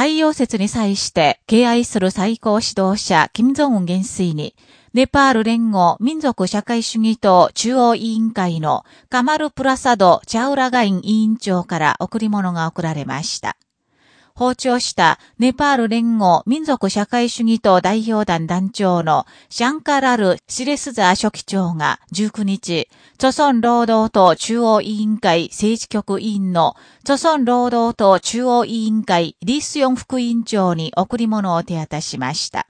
太陽節に際して敬愛する最高指導者、金正恩元帥に、ネパール連合民族社会主義党中央委員会のカマル・プラサド・チャウラガイン委員長から贈り物が贈られました。訪朝したネパール連合民族社会主義党代表団団長のシャンカラル・シレスザー書記長が19日、著村労働党中央委員会政治局委員の著村労働党中央委員会リースヨン副委員長に贈り物を手渡しました。